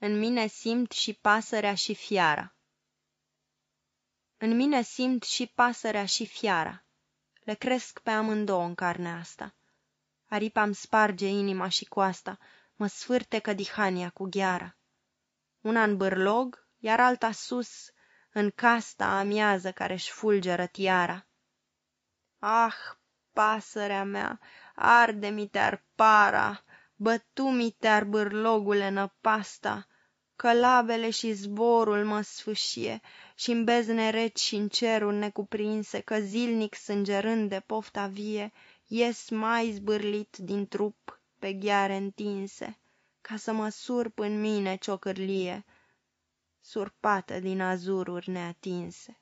În mine simt și pasărea și fiara. În mine simt și pasărea și fiara. Le cresc pe amândouă în carnea asta. Aripa-mi sparge inima și coasta, mă sfârtecă dihania cu gheara. Una în bârlog, iar alta sus, în casta amiază care-și fulgeră tiara. Ah, pasărea mea, arde-mi te-ar para, bătu-mi te-ar bârlogule năpasta, că labele și zborul mă sfâșie și în bezne reci și în cerul necuprinse, că zilnic sângerând de pofta vie, ies mai zbârlit din trup pe gheare întinse, ca să mă surp în mine ciocârlie, surpată din azururi neatinse.